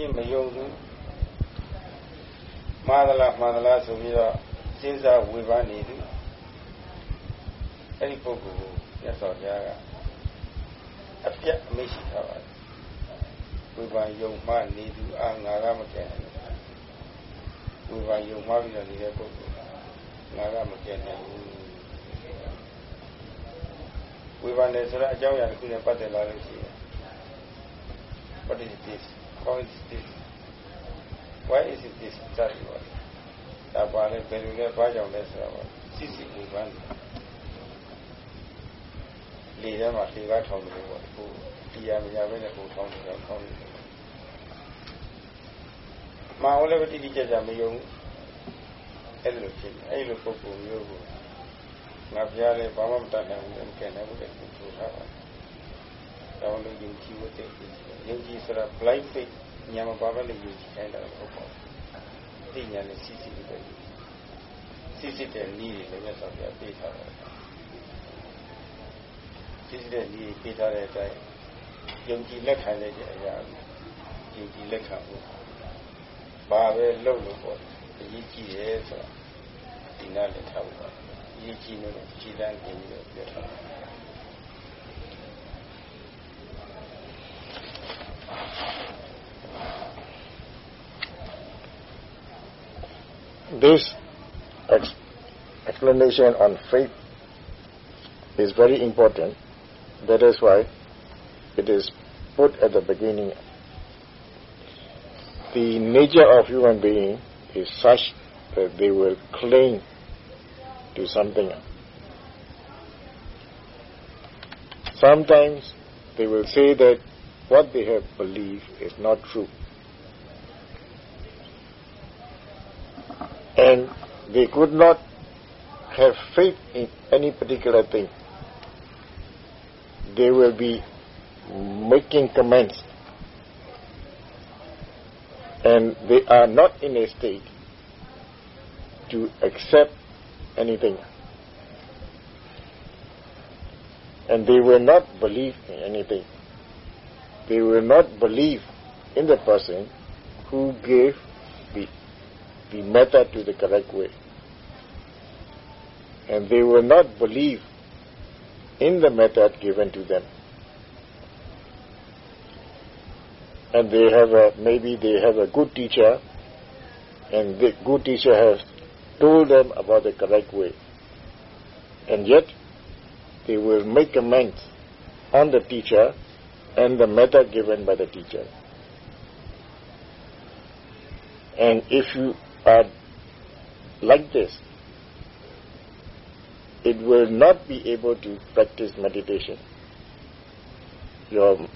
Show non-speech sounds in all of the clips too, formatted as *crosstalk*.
ပြင်းမယုံဘူးမှားသလားမှားသလားဆိုပြီးတော့စဉ်းစားဝေဖန်နေသူအဲ့ဒီပုဂ္ဂိုလ်ကိုမြတ်စွာဘုရားကအပြတ်အမိတ်ရှိထားပါတယ်ဝေဖန်ယုံမှနေသူအာငါကမကဲဝေဖန်ယုံမှပြီးတော့နေတဲ့ပုဂ္ဂိုလ်ငါကမကဲနိုင်ဘူးဝေဖန်တယ်ဆိုတော့အကြောင်းအရာတစ်ခုနဲ့ပတ်သက်လာလို့ရှိရင် what is this how is this why is it this စသည်ပါဒါပါလေဘယ်လိုလဲဘာကြောင့်လဲဆိုတော့စစ်စစ်ဝေဖန်လေထဲမှာလေကားထောင်တယ်ပေါ့ဟိုတရားမရဘဲနဲ့ဟိုထောင်းတယ်ထောင်းတယ်မအောင်လည်းတိတိကျကျမယုံအဲ့လိုဖြစ်တယ်အဲ့လိုပုဂ္ဂိုလ်မျိုးကိုငါပြားလဲဘာမှမတတ်နိုင်ဘူးလည်းမကဲနိုင်ဘူးလည်းဆိုထားပါ တော့လို့ယုံကြည်ဖို့တည်ကြည်ယုံကြည်ဆိုတာ blind faith ညာမပါဘဲနဲ့ယုံကြည်တိုင်းတာဟုတ်ပါဘူးသိညာနဲ့စီစီတွေပဲစီစီတဲ့နည်းတွေလည်းမြတ်စွာဘုရားပေးထားတယ်စီစီတဲ့နည်းပေးထားတဲ့အတိုင်းယုံကြည်လက်ခံလိုက်တဲ့အရာယုံကြည်လက်ခံဖို့ဘာပဲလုပ်လို့ပေါ့အရေးကြီးတယ်ဆိုတာဒီနားလည်းထားဖို့ပါအရေးကြီးလို့ကြည်တန်းกินပြီးတော့ပြောထားတယ် This ex explanation on faith is very important. That is why it is put at the beginning. The nature of human being is such that they will cling to something. Sometimes they will say that what they have believed is not true. And they could not have faith in any particular thing. They will be making comments and they are not in a state to accept anything. And they will not believe in anything. They will not believe in the person who gave the, the method to the correct way. And they will not believe in the method given to them. And they have a, maybe they have a good teacher and the good teacher has told them about the correct way. And yet, they will make comments on the teacher and the method given by the teacher. And if you are like this, it will not be able to practice meditation. Your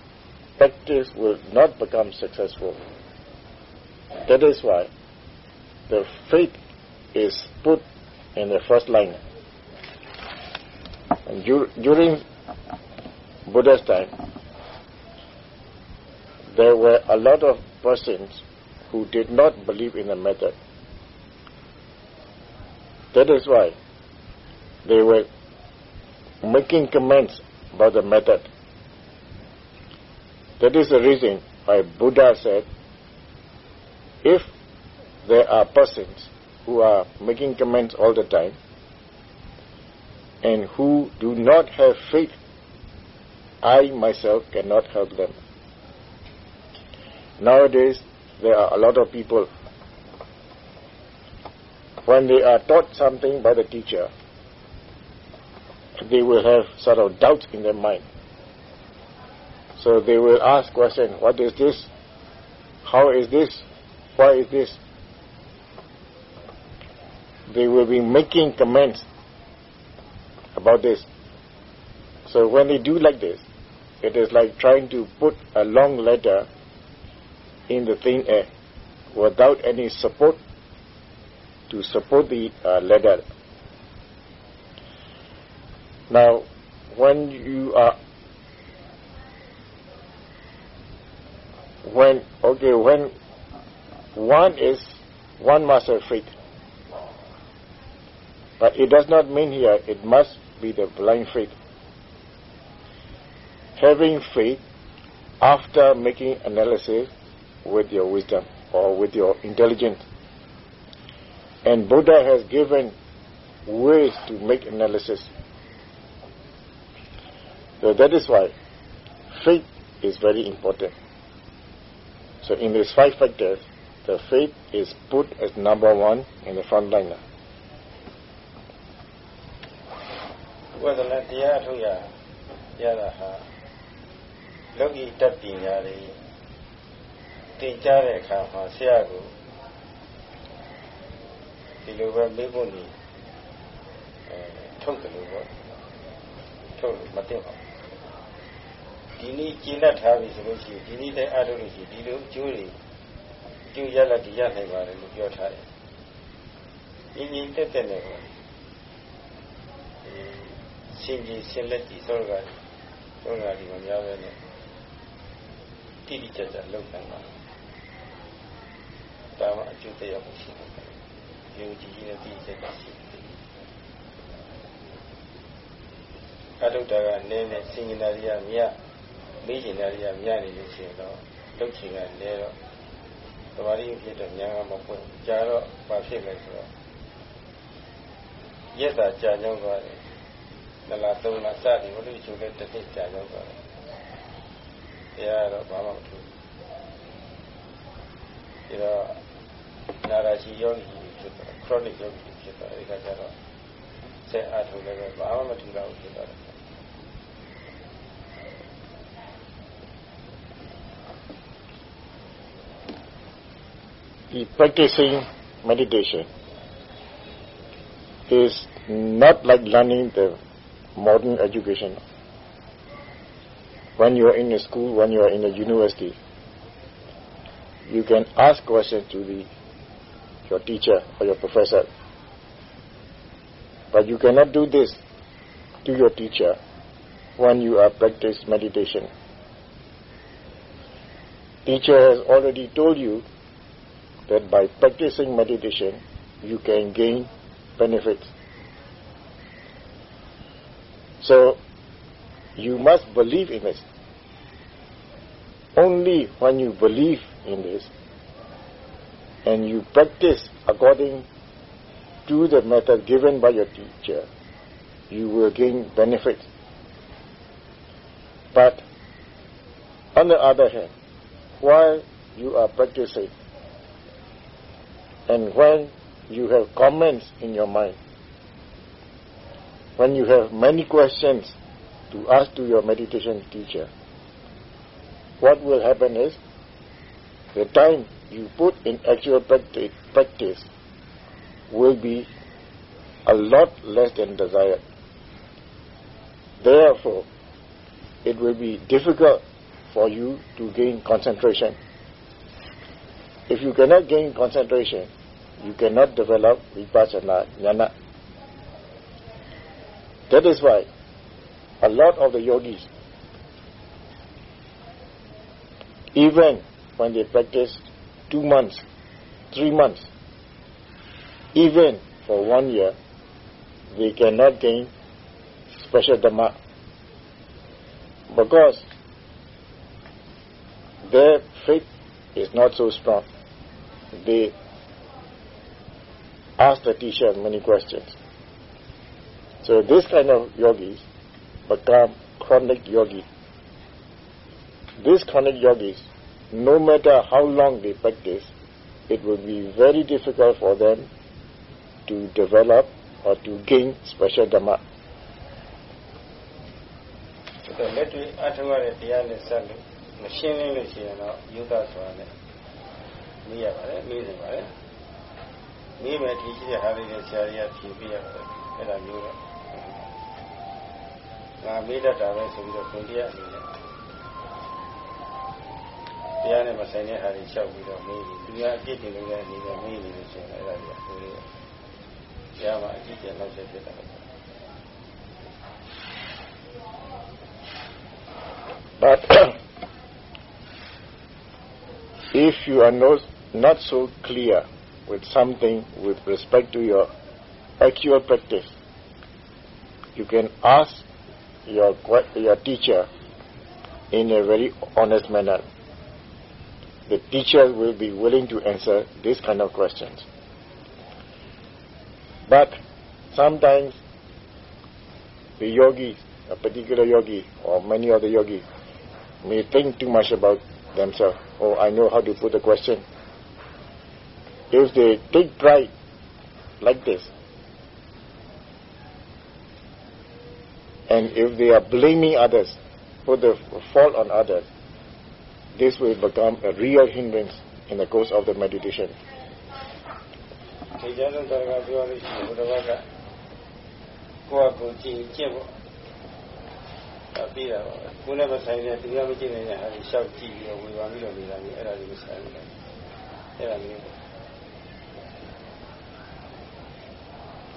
practice will not become successful. That is why the faith is put in the first line. And dur- during Buddha's time, there were a lot of persons who did not believe in the method. That is why they were making comments about the method. That is the reason why Buddha said, if there are persons who are making comments all the time and who do not have faith, I myself cannot help them. Nowadays, there are a lot of people, when they are taught something by the teacher, they will have sort of doubts in their mind. So they will ask question, what is this? How is this? Why is this? They will be making comments about this. So when they do like this, it is like trying to put a long letter in the thin air without any support to support the uh, letter. Now, when you are when okay when one is one must have faith but it does not mean here it must be the blind faith having faith after making analysis with your wisdom or with your intelligence. And Buddha has given ways to make analysis. So that is why faith is very important. So in these five factors, the faith is put as number one in the front liner. ဝဒနာတရားထုတ်ရရတာဟာလောကီတက်ပညာတွေတင်ကြားတဲ့အခါမှာဆရာကဒီလိုပဲမေးဖို့နေအဲထုတ်တယ်လို့ပေါ့ထုတ်လို့မသိပါဘူး ဒီနေ့ကျင့်တတ်ထားပြီဆိုလို့ရှိရင်ဒီနေ့တိုင်းအားထုတ်လို့ရှိရင်ဒီလိုအကျိုးတွေကျိုးရလာဒီရနိုင်ပါတယ်လို့ပြောထားတယ်။ညီညီတက်တက်နဲ့ပေါ့ရှင်ကြီးရှင်လက်ကြီးသောကသောကဒီမများပဲနဲ့တိတိကျကျလောက်နိုင်ပါဒါမှအကျိုးတရားမရှိဘူး။ယုံကြည်ခြင်းနဲ့တိကျကျရှိတယ်။အတုတ္တကနည်းနဲ့စင်ညာရိယမြတ် မေးကျင်တာရိယမြတ်နေလို့ရှိရင်တော့လုတ်ချင်ကလဲတော့သမာဓိဖြစ်တော့ညာကမပွင့်ကြာတော့ဘာဖြစ်လဲဆိုတော့ရက်တာကြာကြောင်းသွားတယ်နလားသုံးလားစသည်ဘုလို့ချိုလဲတစ်နှစ်ကြာကြောင်းသွားတယ်တရားတော့ဘာမှမထူးဒီတော့နာရာရှိယောဂီဖြစ်တော့ chronic ယောဂီဖြစ်တော့အဲဒီကကျတော့ဆက်အားထုတ်လည်းဘာမှမထူတော့ဘူးဖြစ်တော့ practicing meditation is not like learning the modern education. When you are in a school, when you are in a university, you can ask questions to the, your teacher or your professor. But you cannot do this to your teacher when you are practice meditation. Teacher has already told you that by practicing meditation, you can gain benefits. So, you must believe in this. Only when you believe in this and you practice according to the method given by your teacher, you will gain benefits. But on the other hand, while you are practicing, and when you have comments in your mind, when you have many questions to ask to your meditation teacher, what will happen is the time you put in actual practice will be a lot less than desired. Therefore, it will be difficult for you to gain concentration. If you cannot gain concentration, you cannot develop vipassana jnana. That is why a lot of the yogis, even when they practice two months, three months, even for one year, they cannot gain special dhamma because their faith is not so strong They ask the teacher many questions. So this kind of yogis become chronic yogi. These chronic yogis, no matter how long they practice, it will be very difficult for them to develop or to gain special dhamma. လက်တွေ့အထောက်ရတဲ့တရားနဲ့ဆက်လို့မရှင်းလင်းလို့ရှိရင်တော့ယုဒဆိုတာနဲ့ မေးရပါတယ်မေးနေပါတယ်မေးမယ်ဒီရှိတဲ့ဟာလေးတွေဆရာကြီးကဖြေပြရပါတယ်အဲ့ဒါမျိုးတော့ငါမေးတတ်တာပဲဆိုပြီးတော့ခွန်တရားအနေနဲ့တရားနဲ့မဆိုင်တဲ့ဟာတွေလျှောက်ပြီးတော့မေးပြီးသူကအပြစ်တင်နေတဲ့အနေနဲ့မေးနေလို့ရှိရင်အဲ့ဒါကြီးကိုယ်လေးတရားမှာအကြည့်ကျလောက်ဆက်ဖြစ်တာ But if you are not, not so clear with something with respect to your actual practice, you can ask your, your teacher in a very honest manner. the teacher will be willing to answer these kind of questions. But sometimes the yogis, a particular yogi or many other yogis, may think too much about themselves. Oh, I know how to put a question. If they take pride like this, and if they are blaming others, put the fault on others, this will become a real hindrance in the course of the meditation.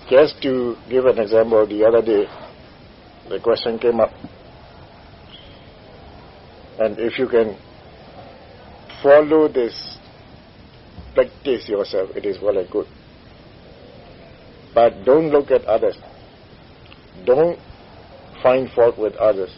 Just to give an example, the other day, the question came up. And if you can follow this practice yourself, it is well and good. But don't look at others. Don't find fault with others.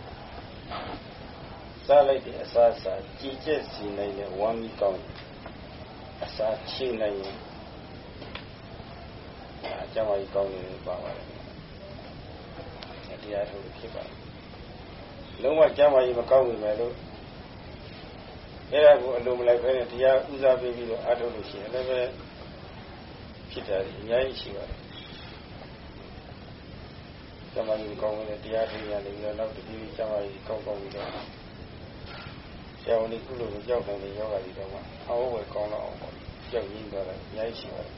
စားလိုက်တဲ့အစားအစာကြည်ကျက်စီနိုင်တဲ့ဝမ်းမီကောင်းအစာချိနိုင်ရင်အကျမ်းမာရေးကောင်းနေပါပါတယ်တရားထုတ်ဖြစ်ပါတယ်လုံးဝကျမ်းမာရေးမကောင်းဘူးမယ်လို့အဲ့ဒါကိုအလိုမလိုက်ပဲနဲ့တရားဥစားပေးပြီးတော့အားထုတ်လို့ရှိရင်လည်းပဲဖြစ်တာအများကြီးရှိပါတယ် ကျမ်းမာရေးကောင်းတဲ့တရားထုတ်ရနေပြီးတော့နောက်တစ်ပြေးကျမ်းမာရေးကောင်းကောင်းပြီးတော့ဆရာဝန်ကြီးကုလို့ကြောက်တယ်ယောဂါကြီးတော့မှအောက်ဝယ်ကောင်းတော့အောင်ပေါ့ကြောက်ရင်းတော့လည်းအများကြီးရှိပါတယ်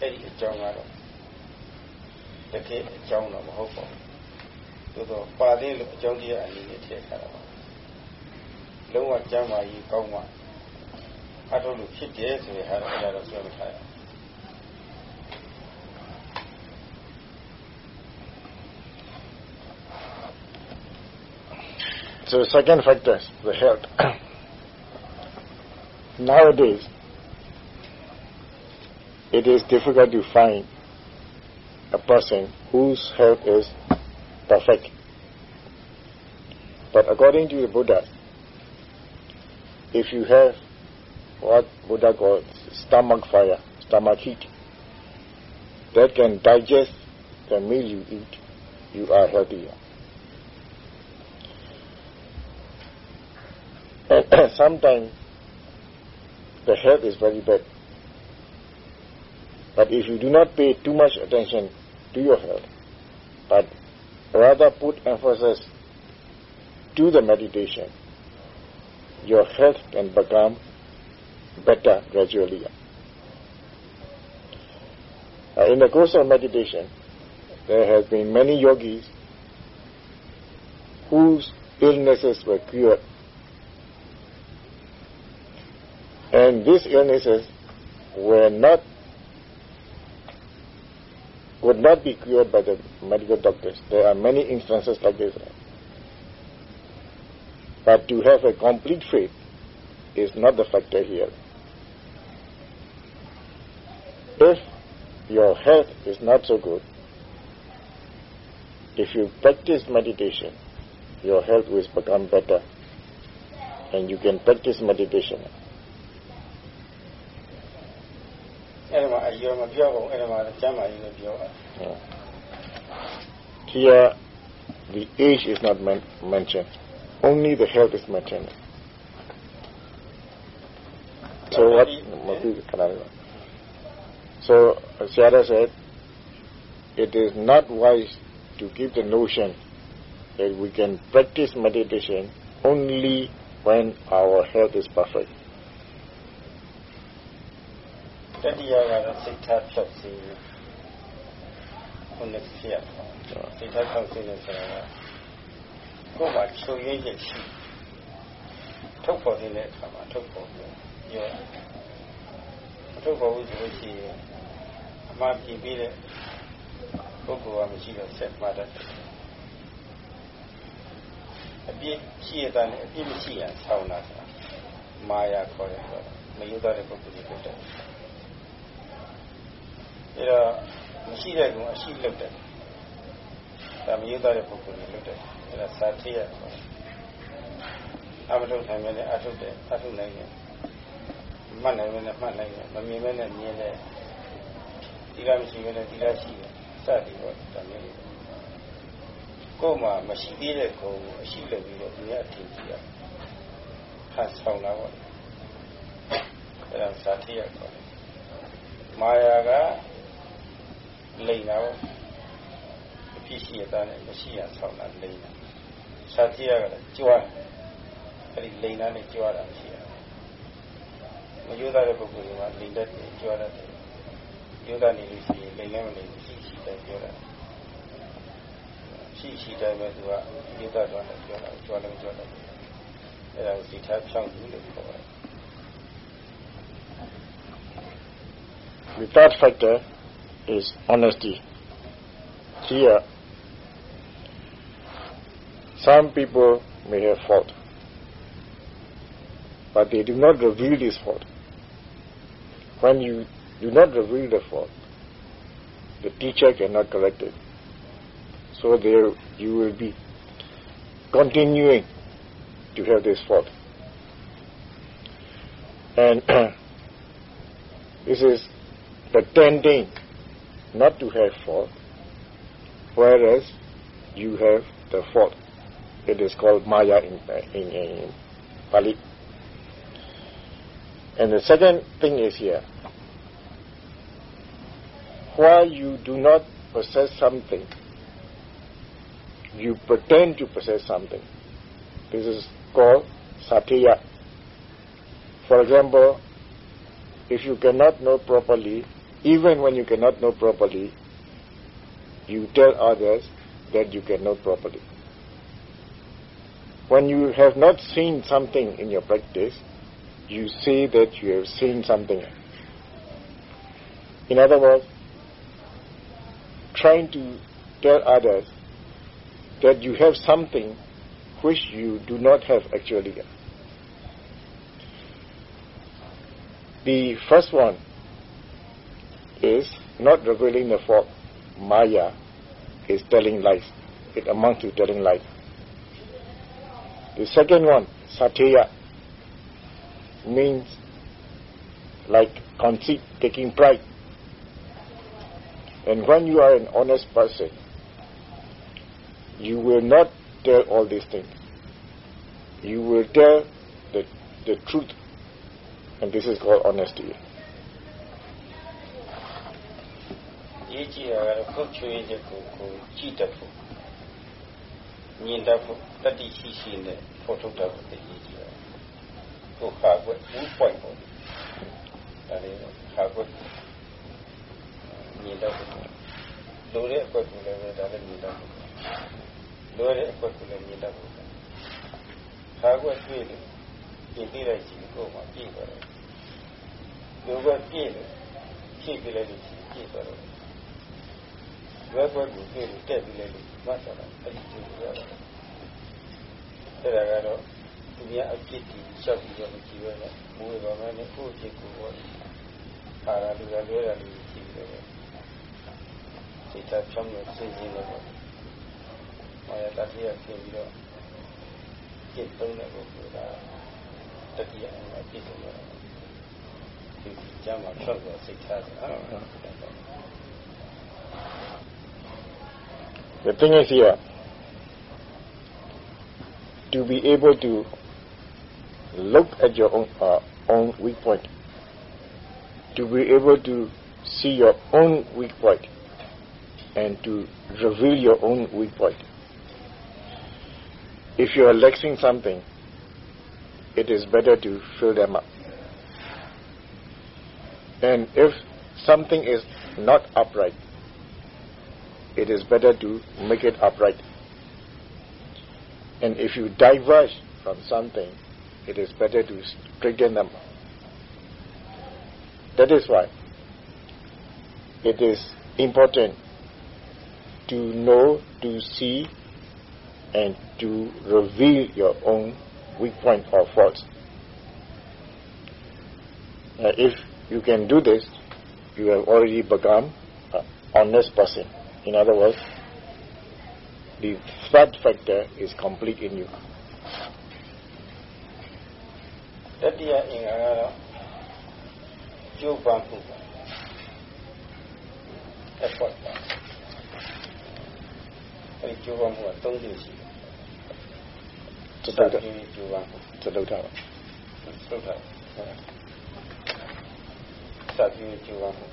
အဲ့ဒီအကြောင်းကတော့တကယ်အကြောင်းတော့မဟုတ်ပါဘူးသို့တော့ပါသေးလို့အကြောင်းတရားအနေနဲ့ထည့်ထားတာပါလုံးဝကျမ်းမာရေးကောင်းမှအထုလို့ဖြစ်တယ်ဆိုရင်ဟာတော့အဲ့ဒါတော့ဆွဲမထားရဘူး So the second factor is the health. *coughs* Nowadays, it is difficult to find a person whose health is perfect. But according to the Buddha, if you have what Buddha calls stomach fire, stomach heat, that can digest the meal you eat, you are healthier. And *coughs* sometimes the health is very bad. But if you do not pay too much attention to your health, but rather put emphasis to the meditation, your health can become better gradually. Uh, in the course of meditation, there have been many yogis whose illnesses were cured. And these illnesses were not would not be cured by the medical doctors. There are many instances like this. But to have a complete faith is not the factor here. If your health is not so good, if you practice meditation, your health will become better and you can practice meditation. Here, the age is not men mentioned. Only the health is mentioned. So what? So Sayadaw said, it is not wise to give the notion that we can practice meditation only when our health is perfect. တတိယကတော့စိတ်ထားဖြောက်စေခုနှစ်ဖြစ်စိတ်ထားဖြောက်စေလို့ဆိုတာကကိုယ်မှာချုပ်ရင်းချက်ရှိထုတ်ပေါ်တဲ့အခါမှာထုတ်ပေါ်ပြီးပြောမထုတ်ပေါ်ဘူးဆိုလို့ရှိရင်အမှားပြပြီးတဲ့ပုဂ္ဂိုလ်ကမရှိတော့ဆက်မှားတတ်တယ်အပြစ်ရှိရတဲ့အပြစ်မရှိရဆောင်းတာဆိုတာမာယာခေါ်တယ်ဆိုတော့မယုဒတဲ့ပုဂ္ဂိုလ်တွေဖြစ်တယ် အဲတော့မရှိတဲ့ကောင်အရှိလုပ်တယ်ဒါမယုဒတဲ့ပုဂ္ဂိုလ်တွေလုပ်တယ်အဲဒါစာတိရခေါ်တယ်အမထုတ်နိုင်မယ်နဲ့အထုတ်တယ်အထုတ်နိုင်တယ်မှတ်နိုင်မယ်နဲ့မှတ်နိုင်တယ်မမြင်မယ်နဲ့မြင်တယ်ဒီလားမရှိမယ်နဲ့ဒီလားရှိတယ်စသည်ပေါ့ဒါမျိုးကိုယ်မှာမရှိသေးတဲ့ကုံကိုအရှိလုပ်ပြီးတော့ဒီကအထင်ကြီးရဟန်ဆောင်လာပေါ့အဲဒါစာတိရခေါ်တယ်မာယာက လိန်တာပေါ့အဖြစ်ရှိရတာနဲ့မရှိရဆောင်တာလိန်တာစာတိရကလည်းကြွားအဲ့ဒီလိန်တာနဲ့ကြွားတာမရှိရမယုဒတဲ့ပုဂ္ဂိုလ်ကလိန်တတ်တယ်ကြွားတတ်တယ်ယုဒနေလို့ရှိရင်လိန်လည်းမလိန်ရှိရှိတယ်ပြောတာရှိရှိတယ်ပဲသူကယုဒသွားတယ်ပြောတာကြွားလည်းကြွားတယ်အဲ့ဒါကိုစိတ်ထားဖြောင်းပြီးလို့ခေါ်တယ် The third factor is honesty. Here, some people may have fault, but they do not reveal this fault. When you do not reveal the fault, the teacher cannot correct it. So there you will be continuing to have this fault. And *clears throat* this is pretending not to have fault, whereas you have the fault. It is called Maya in, in, in Pali. And the second thing is here. While you do not possess something, you pretend to possess something. This is called satya. For example, if you cannot know properly, even when you cannot know properly, you tell others that you can know properly. When you have not seen something in your practice, you say that you have seen something. In other words, trying to tell others that you have something which you do not have actually. The first one is not revealing the fault. Maya is telling lies. It amounts to telling lies. The second one, Satya, means like conceit, taking pride. And when you are an honest person, you will not tell all these things. You will tell the, the truth. And this is called honesty. ရေးကြည့်ရတာပုတ်ချွေးချက်ကိုကိုကြည့်တတ်ဖို့မြင်တတ်ဖို့တတိရှိရှိနဲ့ဖော်ထုတ်တတ်ဖို့တည်ကြည့်ရကိုခါကွက်ဘူးပွိုင်ပေါ့ဒါလေးခါကွက်မြင်တတ်ဖို့လိုတဲ့အကွက်ကိုလည်းဒါလည်းမြင်တတ်ဖို့လိုတဲ့အကွက်ကိုလည်းမြင်တတ်ဖို့ခါကွက်တွေ့လို့ပြင်ပြလိုက်ကြည့်ကိုမှပြည့်သွားတယ်လိုကွက်ပြည့်လို့ဖြည့်ပြလိုက်လို့ပြည့်သွားတယ် ရွယ်ပွဲကိုပြည့်လို့တက်ပြီးလိုက်လို့မှတ်သွားတာအဲ့ဒီကြည့်ရတာအဲ့ဒါကတော့သူများအဖြစ်ကြီးလျှောက်ပြီးတော့ကြည့်ရတာမူရပါမယ်နဲ့ကိုယ့်အဖြစ်ကိုပေါ့အာရလူကလွဲတာလူကြည့်တယ်စိတ်ထားဖြောင်းလို့စဉ်းစဉ်းလို့ပေါ့မာယာတတိယဖြစ်ပြီးတော့ကျင့်သုံးတဲ့ပုဂ္ဂိုလ်ကတတိယအဖြစ်ဆုံးတော့ဒီကျမ်းမှာဖြောက်တော့စိတ်ထားတယ်အဲ့ဒါ The thing is here, to be able to look at your own, uh, own weak point, to be able to see your own weak point, and to reveal your own weak point. If you are lacking something, it is better to fill them up. And if something is not upright, it is better to make it upright. And if you diverge from something, it is better to straighten them. That is why it is important to know, to see, and to reveal your own weak point or faults. Uh, if you can do this, you have already become an honest person. In other words, the third factor is complete in you. တတိယအင်္ဂါကတော့ကျိုးပန်းမှုပါ effort ပါအဲဒီကျိုးပန်းမှုက၃မျိုးရှိတယ် စတုတ္ထ ကျိုးပန်းမှု စတုတ္ထပါ သုတ်တာစပြီးကျိုးပန်းမှု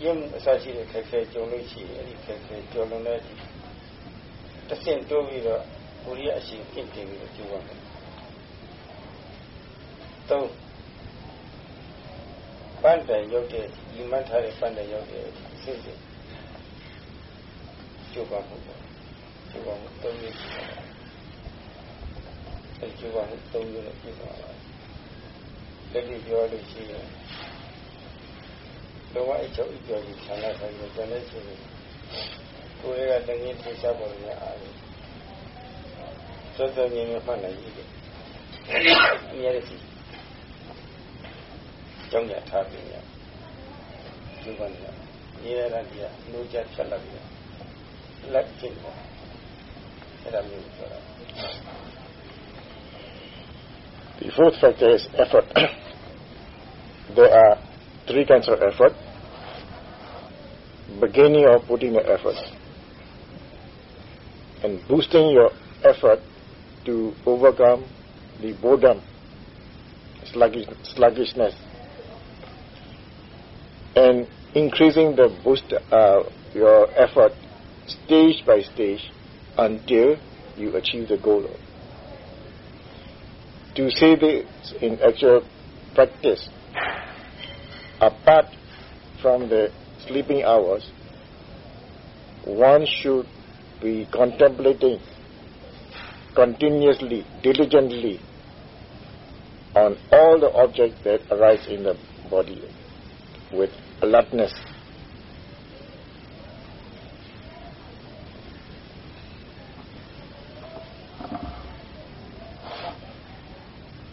ကျင်းအစရှိတဲ့ခက်ခဲကြုံလို့ရှိရင်အဲဒီခက်ခဲကြော်လွန်တဲ့တစ်ဆင့်တိုးပြီးတော့ကိုရီးယားအရှင်ပြင့်တင်ပြီးတော့ကျိုးပန်းတယ်သုံးပန်းတိုင်ရောက်တဲ့ဒီမှတ်ထားတဲ့ပန်းတိုင်ရောက်တဲ့အစစ်စစ်ကျိုးပန်းမှုပေါ့ကျိုးပန်းမှုသုံးမျိုးရှိတယ်အဲဒီကျိုးပန်းမှုသုံးမျိုးနဲ့ပြည့်စုံပါလက်တွေ့ပြောလို့ရှိရင် တော့အချုပ်အကျော်ကြီးဆန္ဒဆိုင်ကိုကျန်တဲ့ချိန်ကိုယ်ကတငင်းထိစားပေါ်နေအားလို့စောစောမြင်မြင်မှတ်နိုင်ပြီအများကြီးကြောင်းရထားပြီညဒီကနေ့ရေရတဲ့ဒီကလူကြဖြတ်လိုက်ပြီလက်ကျင့်တယ်အဲ့ဒါမျိုးဆိုတာ The fourth factor is effort. there are three kinds of effort. Beginning of putting the effort and boosting your effort to overcome the boredom, sluggish, sluggishness, and increasing the boost uh, your effort stage by stage until you achieve the goal. To say this in actual practice, apart from the sleeping hours, one should be contemplating continuously, diligently on all the objects that arise in the body with alertness.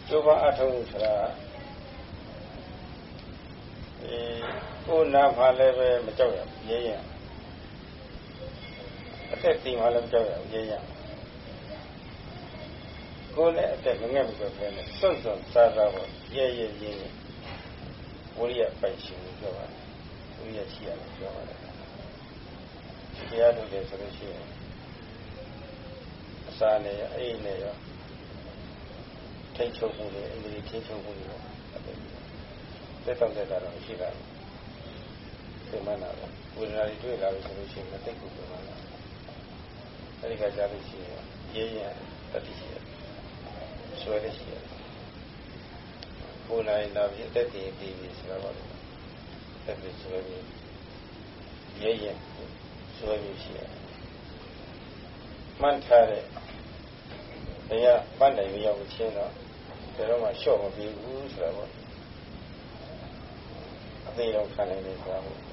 So, ကိုယ်နာမှလည်းပဲမကြောက်ရဘူးရေးရအသက်တည်မှလည်းမကြောက်ရဘူးရေးရကိုယ်နဲ့အသက်ငငယ်မကြောက်ဘဲနဲ့စွန့်စွန့်စားစားဖို့ရဲရဲရင်းဝိရိယပိုင်ရှင်ကိုပြောပါတယ်ဝိရိယရှိရတယ်ပြောပါတယ်တရားထုတ်တယ်ဆိုလို့ရှိရင်အစာနဲ့အိမ်နဲ့ရောထိတ်ချုပ်မှုတွေအင်္ဂလိပ်ထိတ်ချုပ်မှုတွေပေါ့တက်တော့တက်တာတော့ရှိတာ သိမှန်းတာပဲဝေဒနာတွေတွေ့လာပြီဆိုလို့ရှိရင်တိတ်ကိုပြောမှာအဲဒီကကြားလို့ရှိရင်ရေးရင်တတိရှိတယ်ဆွဲရရှိတယ်ကိုယ်နိုင်လာပြီတက်တည်ပြီးပြီဆိုတော့တက်ပြီးဆွဲပြီးရေးရင်ဆွဲပြီးရှိတယ်မှန်ထားတဲ့တရားပန်းတိုင်ရောက်ချင်းတော့ဘယ်တော့မှလျှော့မပြီးဘူးဆိုတာပေါ့အသေးတော့ခံနိုင်နေကြဘူးအဲ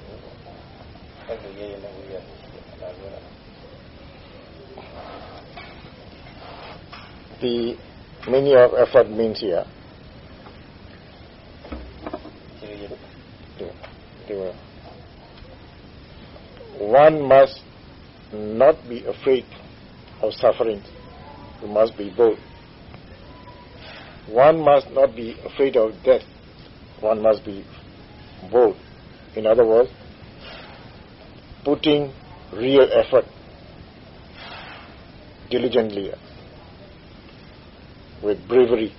့လိုရေးရတဲ့ The meaning of effort means here. One must not be afraid of suffering. You must be bold. One must not be afraid of death. One must be bold. In other words, putting real effort diligently with bravery.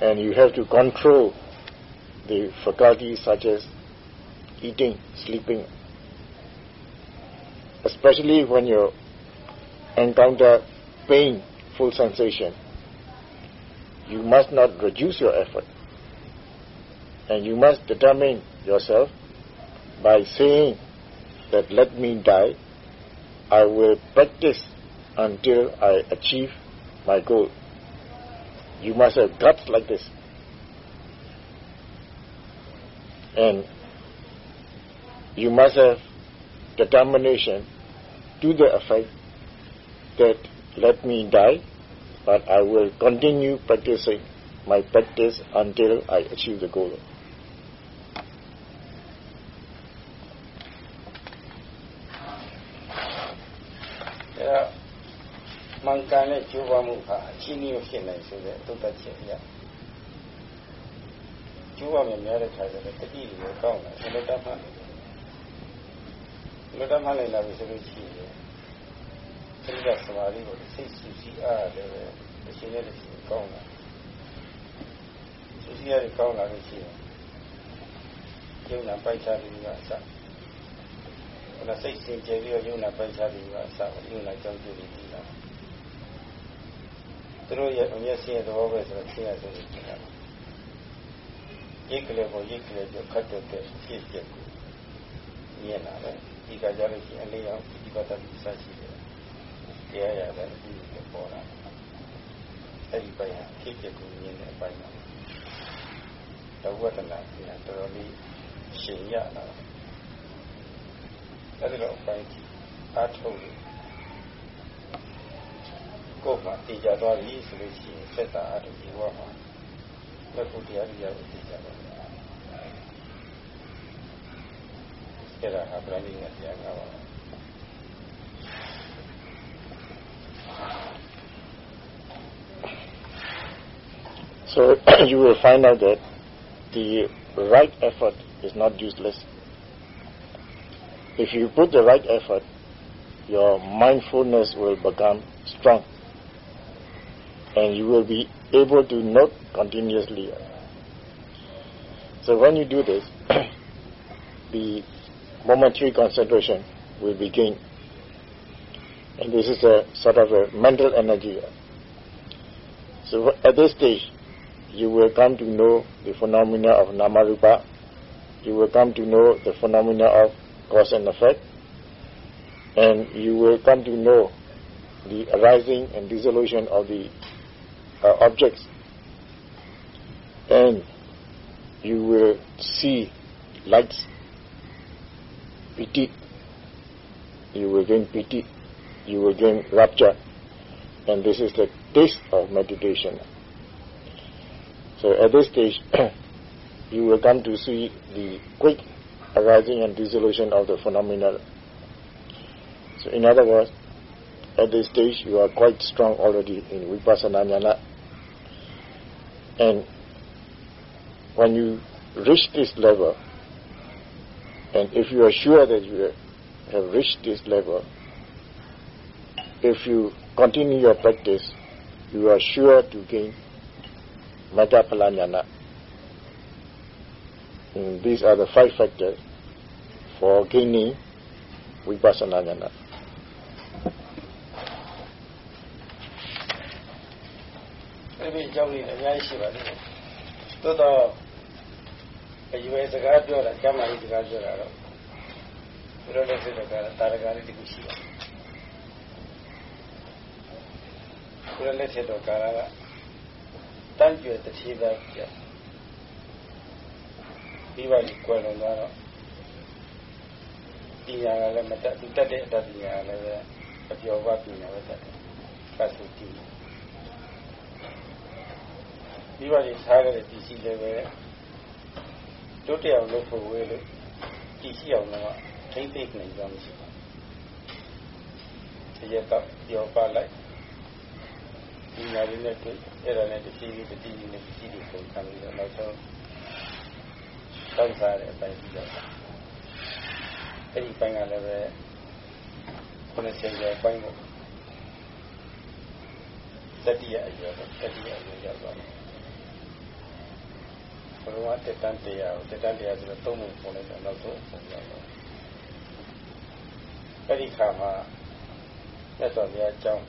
And you have to control the faculties such as eating, sleeping, especially when you encounter painful sensation, you must not reduce your effort. And you must determine yourself by saying that let me die, I will practice until I achieve my goal. You must have guts like this. And you must have determination to the effect that let me die, but I will continue practicing my practice until I achieve the goal. မှန်ကန်တဲ့ကျိုးပွားမှုဟာအချင်းကြီးဖြစ်နိုင်ဆိုတဲ့သုတ္တချက်ရကျိုးပွားမြများတဲ့ခါကျတော့တတိတွေကောင်းတယ်ဘယ်လိုတတ်မှန်းလဲဘယ်လိုတတ်မှန်းလိုက်လာပြီဆိုလို့ရှိရင်ဒီကသမာဓိကိုစိတ်ဆူဆီးအားလည်းပဲတစ်ချိန်နဲ့တစ်ချိန်ကောင်းလာဆူဆီးရကောင်းလာလို့ရှိရင်ယုံနာပိုက်ချပြီးကအစဘုရားစိတ်စင်ကြယ်ပြီးတော့ယုံနာပိုက်ချပြီးကအစယုံနာကြောင့်ကြည့်ပြီးဒီလာ သူတို့ရဲ့အမျက်စင်းရဲ့သဘောပဲဆိုတော့ရှင်းရဆုံးနေတယ်ရိတ်ကလေးပေါ်ရိတ်ကလေးကျော်ခတ်တဲ့ဖြစ်ဖြစ်ကိုမြင်လာတယ်ဒီကကြလို့ရှိရင်အလေးအောင်ဒီပတ်သက်ပြီးစရှိတယ်တရားရတယ်ဒီလိုပေါ်လာအဲ့ဒီပိုင်းဟာဖြစ်ဖြစ်ကိုမြင်တဲ့အပိုင်းပါတဝတ္တနာကတော်တော်လေးရှင်ရလာအဲ့ဒီတော့အပိုင်းအားထုတ်လို့ ကိုယ်မှာတည်ကြသွားပြီဆိုလို့ရှိရင်စက်တာအားထုတ်ဒီဘဝမှာလက်ဖို့တရားကြီးရကိုတည်ကြတော့အဲ့ဒါဟာဗြဟ္မဏ်တရားငါးပါး So *coughs* you will find out that the right effort is not useless. If you put the right effort, your mindfulness will become strong and you will be able to note continuously. So when you do this, *clears throat* the momentary concentration will be gained. And this is a sort of a mental energy. So at this stage, you will come to know the phenomena of Namarupa. You will come to know the phenomena of cause and effect. And you will come to know the arising and dissolution of the objects. And you will see lights, piti. You will gain piti. You will gain rapture. And this is the taste of meditation. So at this stage, *clears throat* you will come to see the quick arising and dissolution of the phenomena. So in other words, at this stage you are quite strong already in vipassana. And when you reach this level, and if you are sure that you have reached this level, if you continue your practice, you are sure to gain. And these are the five factors for gaining Vipassana jnana. အဲ့ဒီအကြောင်းလေးအများကြီးရှိပါသေးတယ်။သို့တော့အယူရဲ့စကားပြောတာကျမ်းမာရေးစကားပြောတာတော့ဘုရားလက်စစ်တကတာရကလေးတခုရှိပါတယ်။ဘုရားလက်စစ်တော်ကာလကတန်းကျွယ်တစ်ချီသားပြပြီးပါပြီကွယ်လွန်သွားတော့ပညာကလည်းမတတ်သူတတ်တဲ့အတတ်ပညာကလည်းအပျော်ပါပညာပဲတတ်တယ်။ကတ်စုတည် ပြီးပါပြီထားခဲ့တဲ့ပစ္စည်းလည်းပဲတိုးတက်အောင်လုပ်ဖို့ဝေးလို့ပစ္စည်းအောင်တော့ထိမ့်သိမ့်နိုင်ကြမရှိဘူး။ဒီရက်တော့ပျော်ပါလိုက်ဒီနာရီနဲ့တွေ့အဲ့ဒါနဲ့တဖြည်းဖြည်းတတိယနဲ့ပစ္စည်းတွေပုံခံပြီးတော့နောက်ဆုံးတောက်စားတဲ့အပိုင်းပြီးတော့အဲ့ဒီပိုင်းကလည်းပဲ90ကျော်ပိုင်းပေါ့တတိယအရွယ်ပေါ့တတိယအရွယ်ရောက်သွားတယ် ဘုရားတက်တန်းတရားကိုတက်တန်းတရားဆိုတော့သုံးပုံပုံလိုက်တော့နောက်ဆုံးပုံရောက်တော့အဲ့ဒီခါမှာမြတ်စွာဘုရားအကြောင်း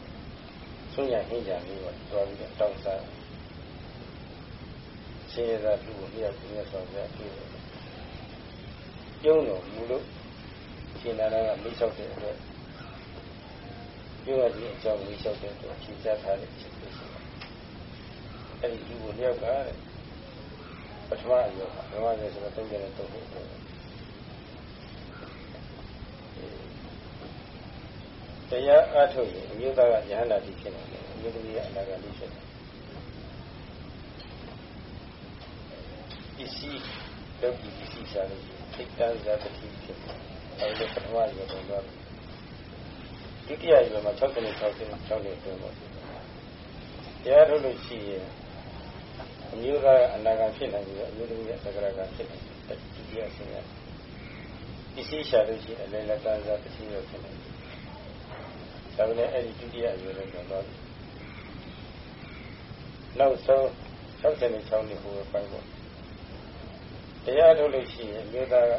ဆုံးရဟင်းကြံလေးပေါ့တွားပြီးတော့တောင်းစားဆင်းရဲသားလူကိုလျှောက်ပြီးမြတ်စွာဘုရားတွေ့တယ်ပြုံးတော်မူလို့ရှင်နာကမိတ်ဆောက်တဲ့အတွက်ပြုံးရခြင်းအကြောင်းမိတ်ဆောက်တဲ့အတွက်ရှင်းပြထားတဲ့ချက်တွေရှိတယ်အဲ့ဒီလူကိုလျှောက်ကတဲ့ ပထမအယောဘဝရဲ့ဆိုတော့သုံးကြတဲ့တုတ်ဖို့တရားအထုတ်ရင်အမျိုးသားကယဟန္တာတိဖြစ်နေတယ်အမျိုးသမီးကအနာဂတ်တိဖြစ်တယ်ပစ္စည်းလောကီပစ္စည်းရှာလို့ထိတ်တန်းဇာတိဖြစ်တယ်အဲဒီပထမရေပုံတော့ဒုတိယရေမှာ60နဲ့60 60နဲ့တွန်းတော့တရားထုတ်လို့ရှိရင် အမျိုးသားအနာဂတ်ဖြစ်နိုင်ပြီးတော့အမျိုးသမီးရဲ့သက္ကရာကဖြစ်နိုင်တယ်ဒုတိယဆင်းရဲပစ္စည်းရှာလို့ရှိရင်အလယ်လက်တန်းဇာတိဖြစ်နေတယ်ဒါပေမဲ့အဲ့ဒီဒုတိယအရွယ်လည်းတော့နောက်ဆုံး66နှစ်ဟိုပိုင်းပေါ့တရားထုတ်လို့ရှိရင်မြေသားက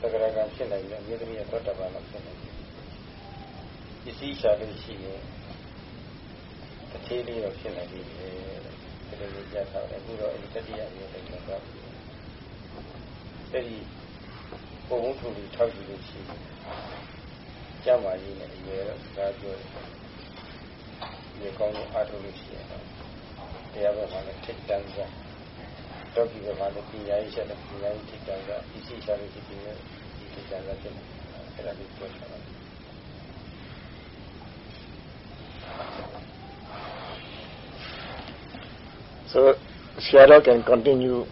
သက္ကရာကဖြစ်နိုင်တယ်မြေသမီးကသောတပန်လောက်ဖြစ်နိုင်တယ်ပစ္စည်းရှာလို့ရှိရင်တစ်သေးလေးတော့ဖြစ်နိုင်ပြီလေ ဒီလိုမျိုးကြားထားတယ်အခုတော့အဲ့ဒီတတိယအရွယ်လည်းတော့အဲ့ဒီပုံမှုထူပြီးထောက်ကြည့်လို့ရှိရင်ကြမ်းပါကြီးနဲ့အရွယ်တော့စကားပြောတယ်ဒီကောင်းလို့အားထုတ်လို့ရှိရင်တော့တရားဘက်မှာလည်းထိတ်တန်းကြတော့ဒီဘက်မှာလည်းပညာရေးချက်နဲ့ပညာရေးထိတ်တန်းကြဒီစိတ်ချလို့ဒီဒီနဲ့ဒီထိတ်တန်းကြဖြစ်တယ်အဲ့ဒါလေးပြောချင်တယ် So, Sayadaw can continue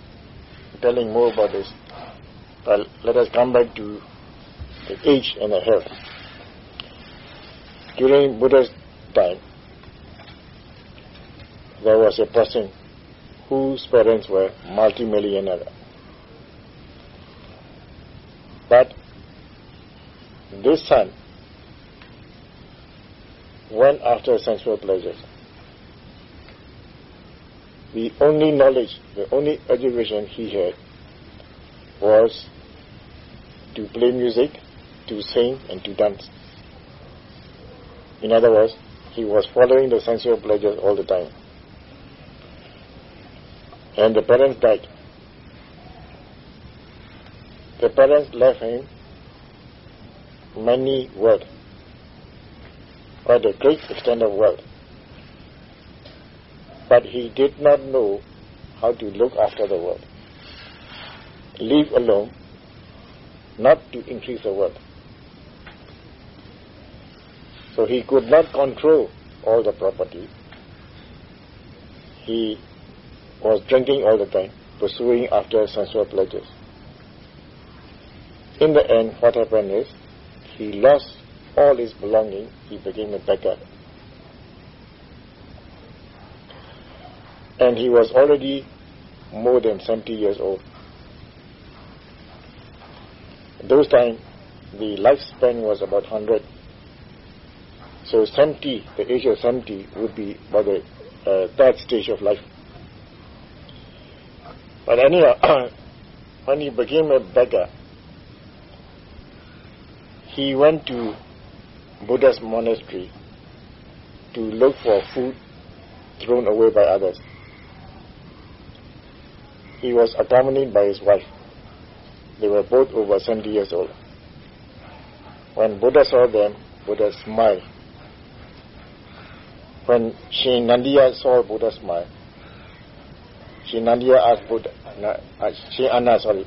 telling more about this. But let us come back to the age and the health. During Buddha's time, there was a person whose parents were multimillionaire. But this son went after sensual pleasures. The only knowledge, the only education he had was to play music, to sing, and to dance. In other words, he was following the sensual pleasures all the time. And the parents died. The parents left him many wealth, quite a great extent of wealth. But he did not know how to look after the world. Leave alone, not to increase the wealth. So he could not control all the property. He was drinking all the time, pursuing after sensual pleasures. In the end, what happened is he lost all his belongings. He became a beggar. And he was already more than 70 years old. Those times, the lifespan was about 100 so 70, the age of 70 would be by the uh, third stage of life. But anyhow, *coughs* when he became a beggar, he went to Buddha's monastery to look for food thrown away by others. He was accompanied by his wife. They were both over 70 years old. When Buddha saw them, Buddha smiled when Sri Nandiya saw Buddha smile, Sri Nandiya asked Buddha, uh, Sri Anna, sorry,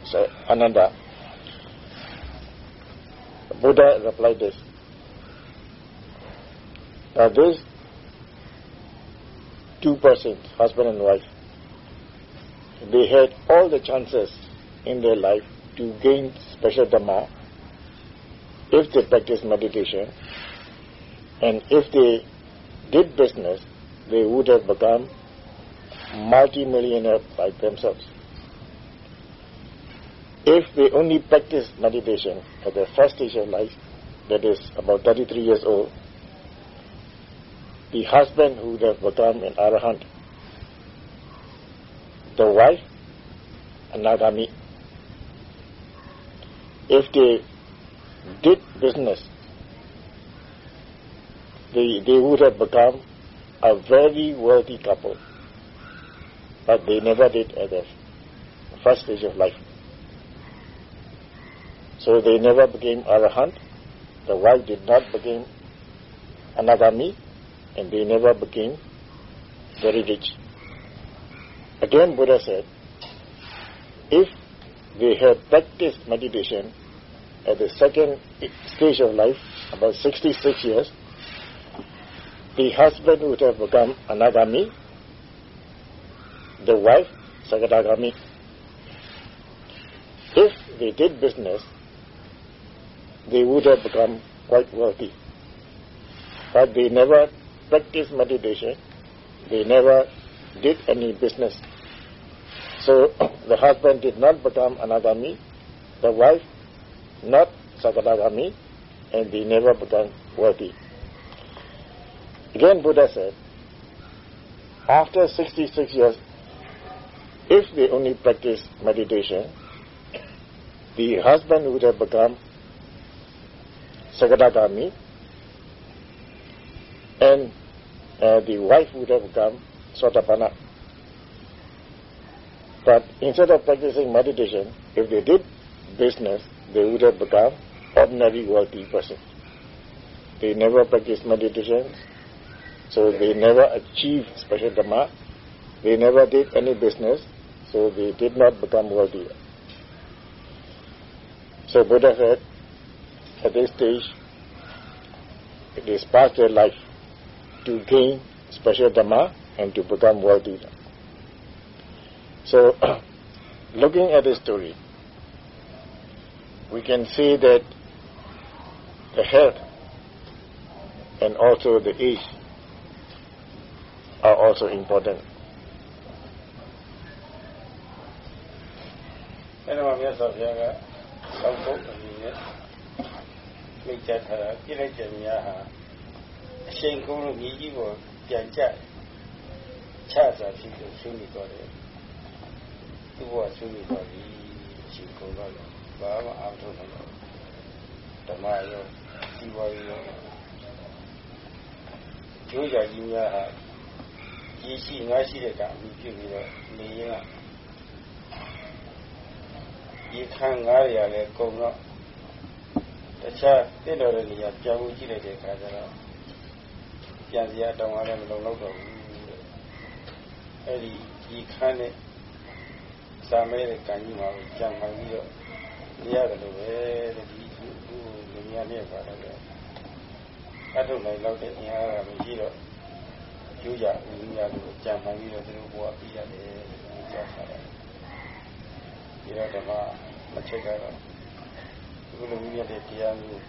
Ananda, Buddha replied this, uh, these two persons, husband and wife, they had all the chances in their life to gain special Dhamma if they practice meditation and if they did business, they would have become multi-millionaire by themselves. If they only practice meditation at the first stage of life, that is about 33 years old, the husband would have become an arahant, the wife an anagami. If they did business they, they would have become a very wealthy couple. But they never did at the first stage of life. So they never became arahant. The wife did not become anagami, and they never became very rich. Again, Buddha said, if they had practiced meditation at the second stage of life, about 66 years, the husband would have become anagami, the wife Sakadagami. If they did business, they would have become quite wealthy. But they never practiced meditation, they never did any business. So the husband did not become anagami, the wife not sakadagami, and they never become worthy. Again, Buddha said, after 66 years, if they only practice meditation, the husband would have become Sakadagami and uh, the wife would have become Sotapanna. But instead of practicing meditation, if they did business, they would have become ordinary wealthy person. They never practiced meditation, so they never achieved special dharma. They never did any business, so they did not become wealthy. So Buddha said, at this stage, it is past their life to gain special dharma and to become wealthy. So, *clears throat* looking at this story, we can see that the health and also the age are also important. အဲ့တော့မြတ်စွာဘုရားကသောက်ဖို့အနေနဲ့မိတ်ချက်ထားတာပြိလိုက်တဲ့များဟာအရှိန်ကုန်းလို့မြေကြီးကိုပြန်ကျချစာဖြစ်လို့ဆူနေတော့တယ် သူ့ဘဝဆူနေတော့ဒီအရှိန်ကုန်းတော့ဘာမှအားထုတ်နိုင်တော့ဓမ္မရောဒီဘဝရောကျိုးကြကြီးများဟာရရှိငါရှိတဲ့ကအမှုပြုပြီးတော့နေရင်ကဒီခံငါးရလည်းကုံတော့တခြားတင့်တော်တဲ့နေရာပြောင်းမှုကြည့်လိုက်တဲ့အခါကျတော့ပြန်စရာတောင်းရလည်းမလုံလောက်တော့ဘူးအဲ့ဒီဒီခန်းနဲ့ စာမဲတဲ့ကံကြီးမှာကြံမှန်ပြီးတော့နေရတယ်လို့ပဲတဲ့ဒီသူ့လူများနဲ့ပါတယ်အထုနိုင်လောက်တဲ့အင်အားကမရှိတော့ကျိုးကြဦးများလို့ကြံမှန်ပြီးတော့သူတို့ဘဝပြီးရတယ်လို့ပြောထားတယ်ဒီတော့ဓမ္မမချက်ကတော့ဒီလိုမျိုးတဲ့တရားမျိုး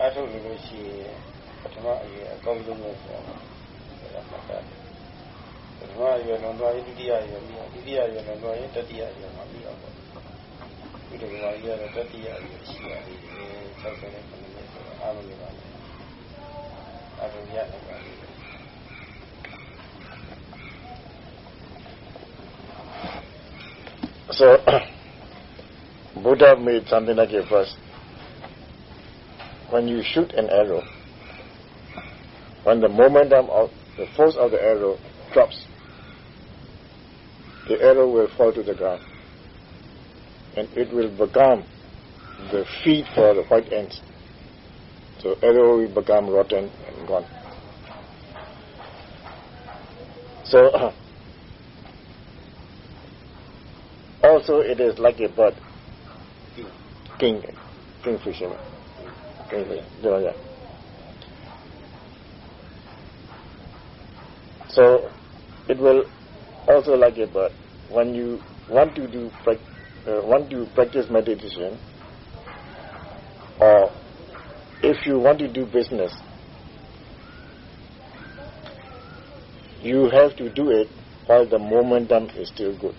အထုတ်လို့လို့ရှိရင်ပထမအရေးအကောင်းဆုံးပဲဆိုတော့ဒါမှတ်တာ ပထမအရေးလွန်သွားရင်ဒုတိယအရေးပြီးဒုတိယအရေးလွန်သွားရင်တတိယအရေးမှပြီးအောင်ပေါ့ဒီလိုကကြီးကတော့တတိယအရေးရှိရသေးတယ်60နဲ့9နှစ်ဆိုတော့အားလုံးနေပါမယ်အထုတ်ရတယ်ပါ So, *coughs* Buddha made something like a verse. When you shoot an arrow, when the momentum of the force of the arrow drops, the arrow will fall to the ground. And it will become the feed for the white ants. So arrow will become rotten and gone. So *clears throat* Also, it is like a bird. King, kingfisher. Kingfisher. Yeah. So, it will also like a bird. When you want to do uh, want to practice meditation, or if you want to do business, you have to do it while the momentum is still good.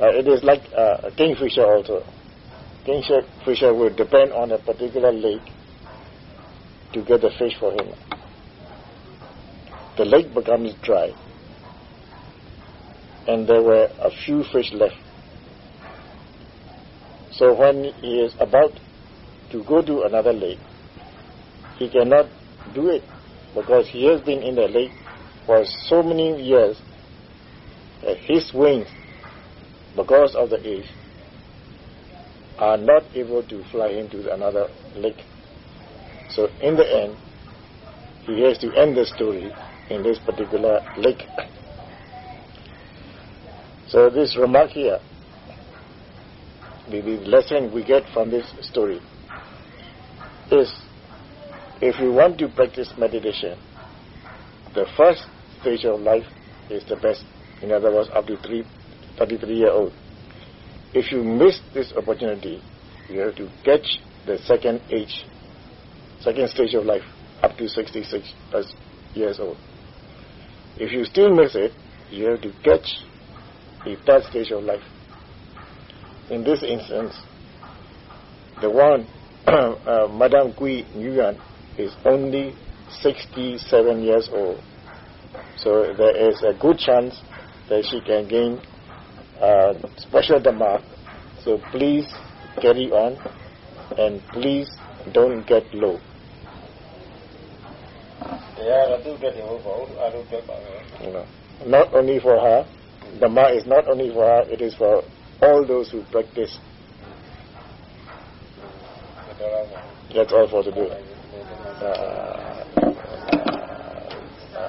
Uh, it is like uh, a kingfisher also. Kingfisher will depend on a particular lake to get the fish for him. The lake becomes dry, and there were a few fish left. So when he is about to go to another lake, he cannot do it because he has been in the lake for so many years uh, his wings, because of the age, are not able to fly into another lake. So in the end, he has to end the story in this particular lake. So this remark here, the, the lesson we get from this story is if you want to practice meditation, the first stage of life is the best. In other words, up to three, 33 year old. If you miss this opportunity, you have to catch the second age, second stage of life, up to 66 years old. If you still miss it, you have to catch the third stage of life. In this instance, the one, *clears throat* uh, Madame Gui Nguyen, is only 67 years old. So there is a good chance that she can gain uh, special Dhamma. So please carry on and please don't get low. Not only for her, Dhamma is not only for her, it is for all those who practice. That's all for today. Uh, uh, uh,